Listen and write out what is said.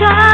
God.